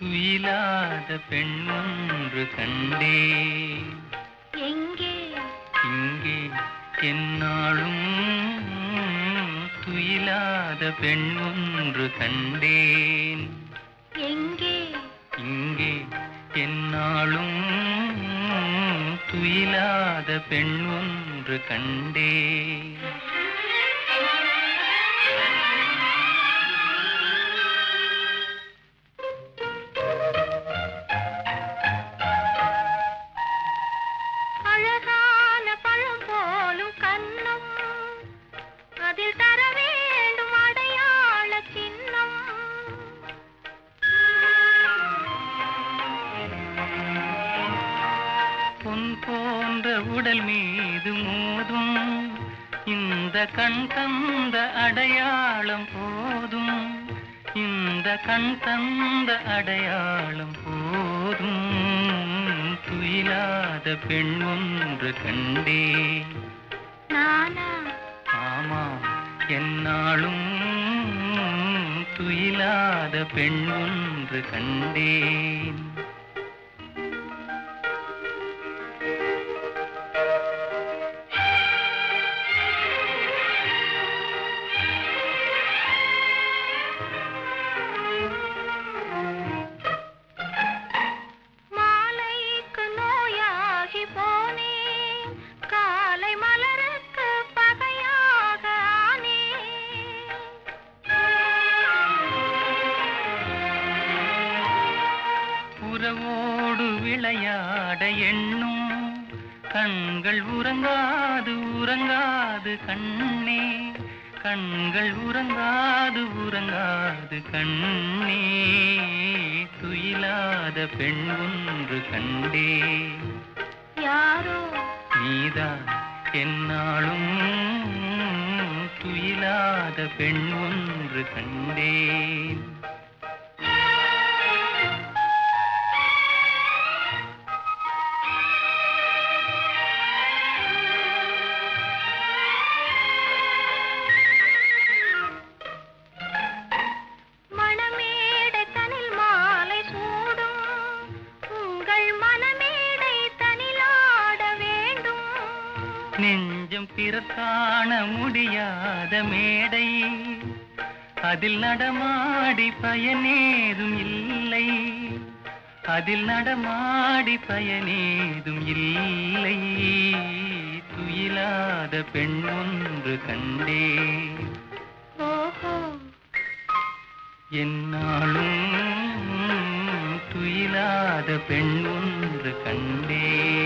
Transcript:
துயிலாத பெண் ஒன்று கண்டே. எங்கே? இங்கே என்னாலும் துயிலாத பெண் ஒன்று கண்டேன். எங்கே? இங்கே என்னாலும் துயிலாத பெண் ஒன்று கண்டேன். உடல் மீது மோதும். இந்த கண் தந்த அடையாளம் போதும். இந்த கண் தந்த அடையாளம் போதும். துயிலாத பெண் ஒன்று கண்டே நானா? ஆமாம் என்னாலும் துயிலாத பெண் ஒன்று கண்டேன். உறவோடு விளையாட எண்ணும். கண்கள் உறங்காது உறங்காது கண்ணே. கண்கள் உறங்காது உறங்காது கண்ணே. துயிலாத பெண் ஒன்று கண்டே. யாரோ? நீதான் என்னாலும் துயிலாத பெண் ஒன்று கண்டேன். நெஞ்சம் பிறர் காண முடியாத மேடை. அதில் நடமாடி பயனேதும் இல்லை. அதில் நடமாடி பயனேதும் இல்லை. துயிலாத பெண் ஒன்று கண்டே. என்னாலும் துயிலாத பெண் ஒன்று கண்டே.